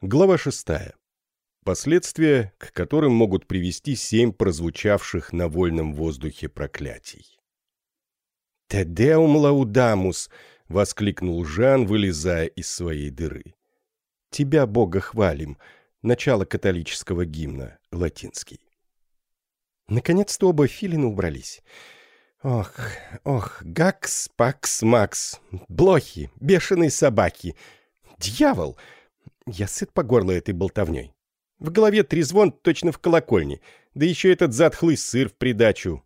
Глава шестая. Последствия, к которым могут привести семь прозвучавших на вольном воздухе проклятий. «Тедеум лаудамус!» — воскликнул Жан, вылезая из своей дыры. «Тебя, Бога, хвалим!» — начало католического гимна, латинский. Наконец-то оба филина убрались. Ох, ох, гакс, пакс, макс, блохи, бешеные собаки. Дьявол! Я сыт по горло этой болтовней. В голове трезвон точно в колокольне, да еще этот затхлый сыр в придачу.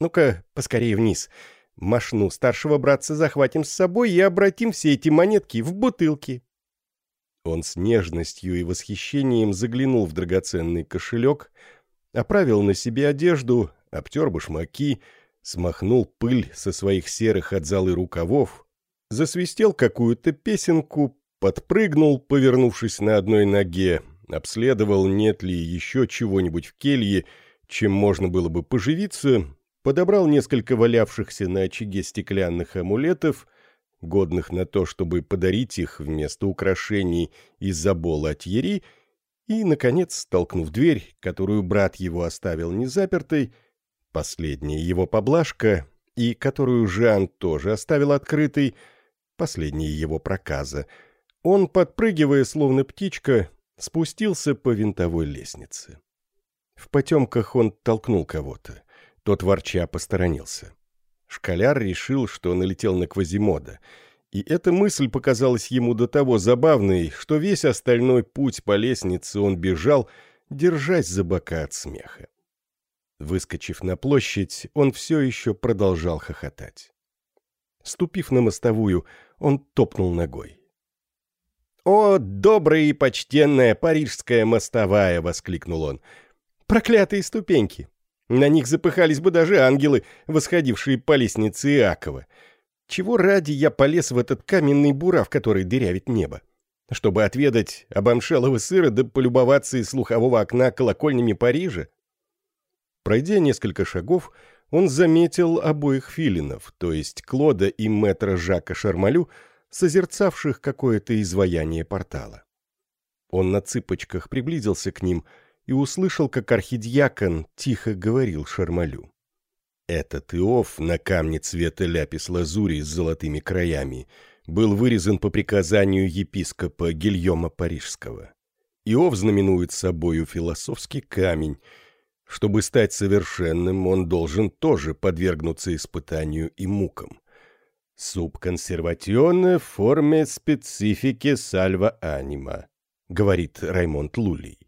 Ну-ка, поскорее вниз. Машну старшего братца захватим с собой и обратим все эти монетки в бутылки. Он с нежностью и восхищением заглянул в драгоценный кошелек, оправил на себе одежду, обтер башмаки, смахнул пыль со своих серых от золы рукавов, засвистел какую-то песенку, подпрыгнул, повернувшись на одной ноге, обследовал, нет ли еще чего-нибудь в келье, чем можно было бы поживиться, подобрал несколько валявшихся на очаге стеклянных амулетов, годных на то, чтобы подарить их вместо украшений из забола Атьери, и, наконец, столкнув дверь, которую брат его оставил незапертой, последняя его поблажка, и которую Жан тоже оставил открытой, последняя его проказа, он, подпрыгивая, словно птичка, спустился по винтовой лестнице. В потемках он толкнул кого-то. Тот ворча посторонился. Школяр решил, что налетел на Квазимода, и эта мысль показалась ему до того забавной, что весь остальной путь по лестнице он бежал, держась за бока от смеха. Выскочив на площадь, он все еще продолжал хохотать. Ступив на мостовую, он топнул ногой. «О, добрая и почтенная парижская мостовая!» — воскликнул он. «Проклятые ступеньки! На них запыхались бы даже ангелы, восходившие по лестнице Иакова. Чего ради я полез в этот каменный бурав, который дырявит небо? Чтобы отведать обомшелого сыра да полюбоваться из слухового окна колокольнями Парижа?» Пройдя несколько шагов, он заметил обоих филинов, то есть Клода и мэтра Жака Шармалю, созерцавших какое-то изваяние портала. Он на цыпочках приблизился к ним и услышал, как архидьякон тихо говорил Шармалю. Этот Иов на камне цвета ляпис-лазури с золотыми краями был вырезан по приказанию епископа Гильома Парижского. Иов знаменует собою философский камень. Чтобы стать совершенным, он должен тоже подвергнуться испытанию и мукам. «Субконсервационная форме специфики сальва анима», — говорит Раймонд Лулей.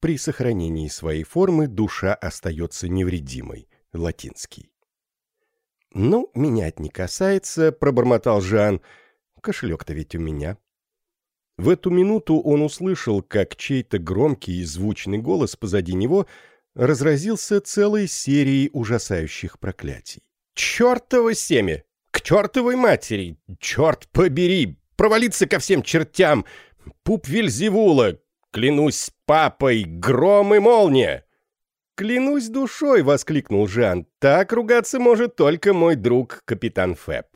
При сохранении своей формы душа остается невредимой, латинский. «Ну, меня это не касается», — пробормотал Жан. «Кошелек-то ведь у меня». В эту минуту он услышал, как чей-то громкий и звучный голос позади него разразился целой серией ужасающих проклятий. «Чертово семя! Чертовой матери! Черт побери! Провалиться ко всем чертям! Пуп Вильзевула! Клянусь папой! Гром и молния!» «Клянусь душой!» — воскликнул Жан. «Так ругаться может только мой друг, капитан Фэб».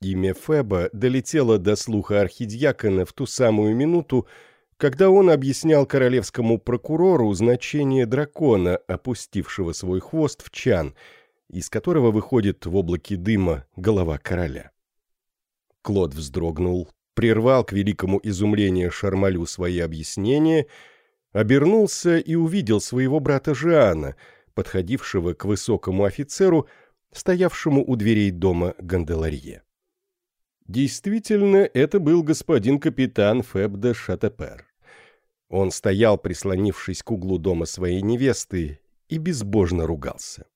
Имя Феба долетело до слуха архидьякона в ту самую минуту, когда он объяснял королевскому прокурору значение дракона, опустившего свой хвост в чан — из которого выходит в облаке дыма голова короля. Клод вздрогнул, прервал к великому изумлению Шармалю свои объяснения, обернулся и увидел своего брата Жиана, подходившего к высокому офицеру, стоявшему у дверей дома Ганделарье. Действительно, это был господин капитан Феб де Шатепер. Он стоял, прислонившись к углу дома своей невесты, и безбожно ругался.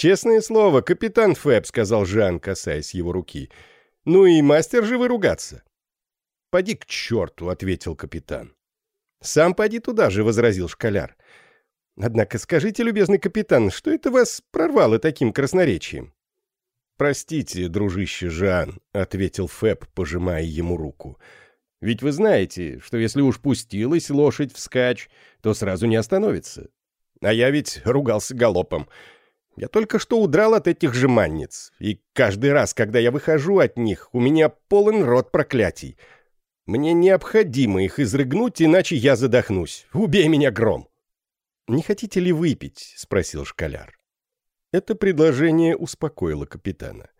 «Честное слово, капитан Фэб», — сказал Жан, касаясь его руки. «Ну и мастер же вы ругаться». «Поди к черту», — ответил капитан. «Сам поди туда же», — возразил школяр. «Однако скажите, любезный капитан, что это вас прорвало таким красноречием?» «Простите, дружище Жан», — ответил Фэб, пожимая ему руку. «Ведь вы знаете, что если уж пустилась лошадь вскачь, то сразу не остановится. А я ведь ругался галопом. Я только что удрал от этих же манниц, и каждый раз, когда я выхожу от них, у меня полон рот проклятий. Мне необходимо их изрыгнуть, иначе я задохнусь. Убей меня, гром!» «Не хотите ли выпить?» — спросил школяр. Это предложение успокоило капитана.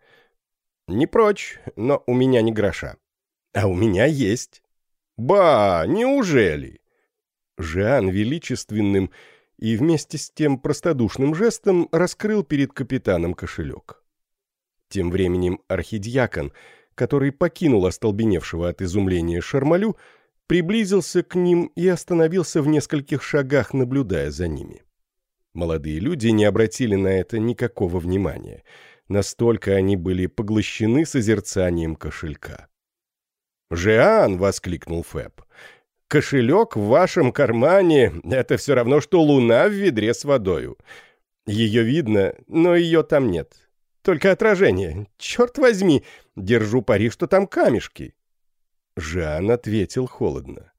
«Не прочь, но у меня не гроша. А у меня есть». «Ба, неужели?» Жан величественным и вместе с тем простодушным жестом раскрыл перед капитаном кошелек. Тем временем архидьякон, который покинул остолбеневшего от изумления Шармалю, приблизился к ним и остановился в нескольких шагах, наблюдая за ними. Молодые люди не обратили на это никакого внимания. Настолько они были поглощены созерцанием кошелька. «Жиан!» — воскликнул Фэб. Кошелек в вашем кармане — это все равно, что луна в ведре с водою. Ее видно, но ее там нет. Только отражение. Черт возьми, держу пари, что там камешки. Жан ответил холодно.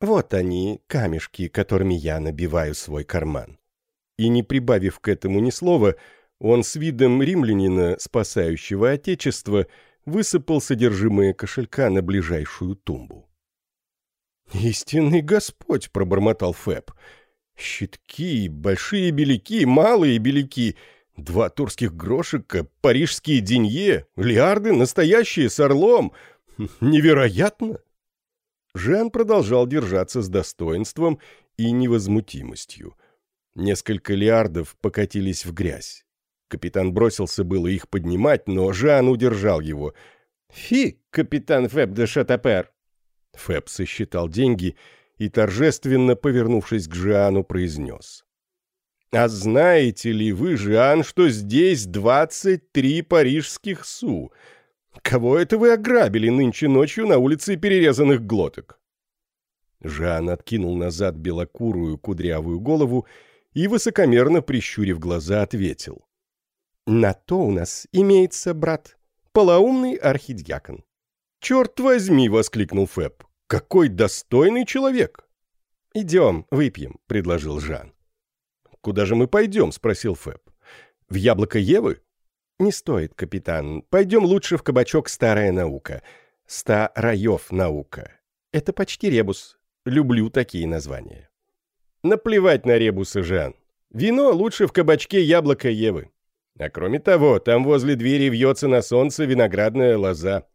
Вот они, камешки, которыми я набиваю свой карман. И не прибавив к этому ни слова, он с видом римлянина, спасающего отечество, высыпал содержимое кошелька на ближайшую тумбу. «Истинный Господь!» — пробормотал Фэб. «Щитки, большие беляки, малые беляки, два турских грошика, парижские денье, лиарды настоящие с орлом. Невероятно!» Жан продолжал держаться с достоинством и невозмутимостью. Несколько лиардов покатились в грязь. Капитан бросился было их поднимать, но Жан удержал его. «Фи, капитан Фэб де Шатапер!» Фэб сосчитал деньги и, торжественно повернувшись к Жиану, произнес. «А знаете ли вы, Жиан, что здесь двадцать три парижских су? Кого это вы ограбили нынче ночью на улице перерезанных глоток?» Жан откинул назад белокурую кудрявую голову и, высокомерно прищурив глаза, ответил. «На то у нас имеется брат, полоумный архидьякон». «Черт возьми!» — воскликнул Фэб. Какой достойный человек!» «Идем, выпьем», — предложил Жан. «Куда же мы пойдем?» — спросил Фэб. «В яблоко Евы?» «Не стоит, капитан. Пойдем лучше в кабачок «Старая наука». «Ста раев наука». Это почти ребус. Люблю такие названия». «Наплевать на ребусы, Жан. Вино лучше в кабачке яблоко Евы. А кроме того, там возле двери вьется на солнце виноградная лоза.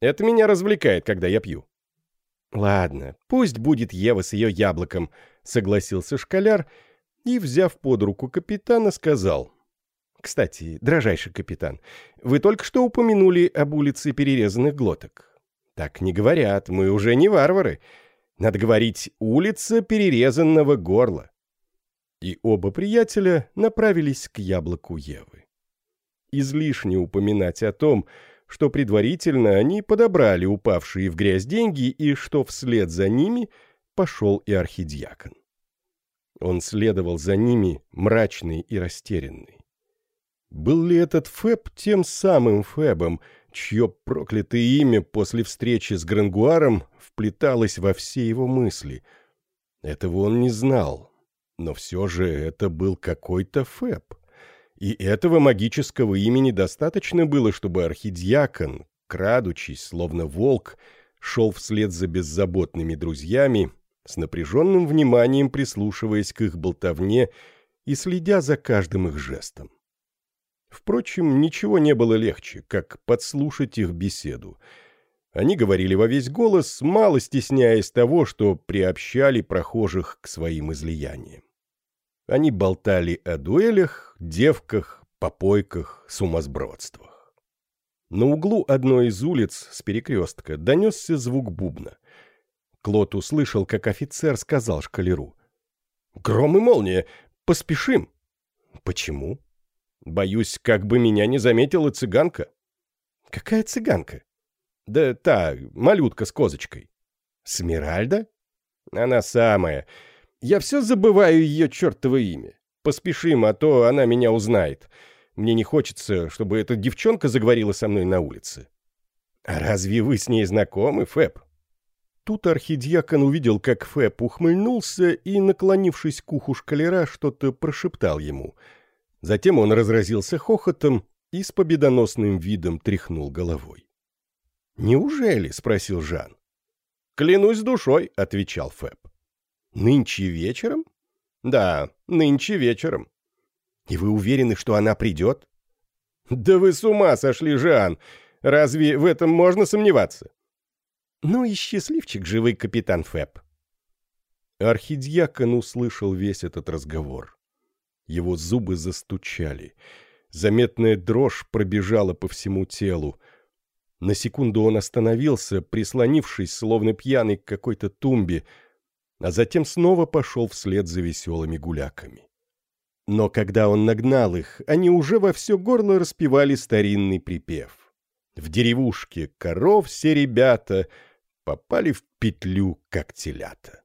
Это меня развлекает, когда я пью». «Ладно, пусть будет Ева с ее яблоком», — согласился школяр и, взяв под руку капитана, сказал. «Кстати, дрожайший капитан, вы только что упомянули об улице перерезанных глоток. Так не говорят, мы уже не варвары. Надо говорить «улица перерезанного горла». И оба приятеля направились к яблоку Евы. Излишне упоминать о том, что предварительно они подобрали упавшие в грязь деньги и что вслед за ними пошел и архидиакон. Он следовал за ними, мрачный и растерянный. Был ли этот Фэб тем самым Фэбом, чье проклятое имя после встречи с Грангуаром вплеталось во все его мысли? Этого он не знал, но все же это был какой-то Фэб. И этого магического имени достаточно было, чтобы архидиакон, крадучись, словно волк, шел вслед за беззаботными друзьями, с напряженным вниманием прислушиваясь к их болтовне и следя за каждым их жестом. Впрочем, ничего не было легче, как подслушать их беседу. Они говорили во весь голос, мало стесняясь того, что приобщали прохожих к своим излияниям. Они болтали о дуэлях, девках, попойках, сумасбродствах. На углу одной из улиц с перекрестка донесся звук бубна. Клод услышал, как офицер сказал шкалеру. «Гром и молния! Поспешим!» «Почему?» «Боюсь, как бы меня не заметила цыганка». «Какая цыганка?» «Да та, малютка с козочкой». «Смиральда?» «Она самая. Я все забываю ее чертово имя. Поспешим, а то она меня узнает. Мне не хочется, чтобы эта девчонка заговорила со мной на улице. А разве вы с ней знакомы, Фэб? Тут архидьякон увидел, как Фэб ухмыльнулся и, наклонившись к уху шкалера, что-то прошептал ему. Затем он разразился хохотом и с победоносным видом тряхнул головой. «Неужели?» — спросил Жан. «Клянусь душой», — отвечал Фэб. «Нынче вечером?» «Да, нынче вечером». «И вы уверены, что она придет?» «Да вы с ума сошли, Жан! Разве в этом можно сомневаться?» «Ну и счастливчик живый капитан Фэб». Архидьякон услышал весь этот разговор. Его зубы застучали. Заметная дрожь пробежала по всему телу. На секунду он остановился, прислонившись, словно пьяный к какой-то тумбе, а затем снова пошел вслед за веселыми гуляками. Но когда он нагнал их, они уже во все горло распевали старинный припев. В деревушке коров все ребята попали в петлю, как телята.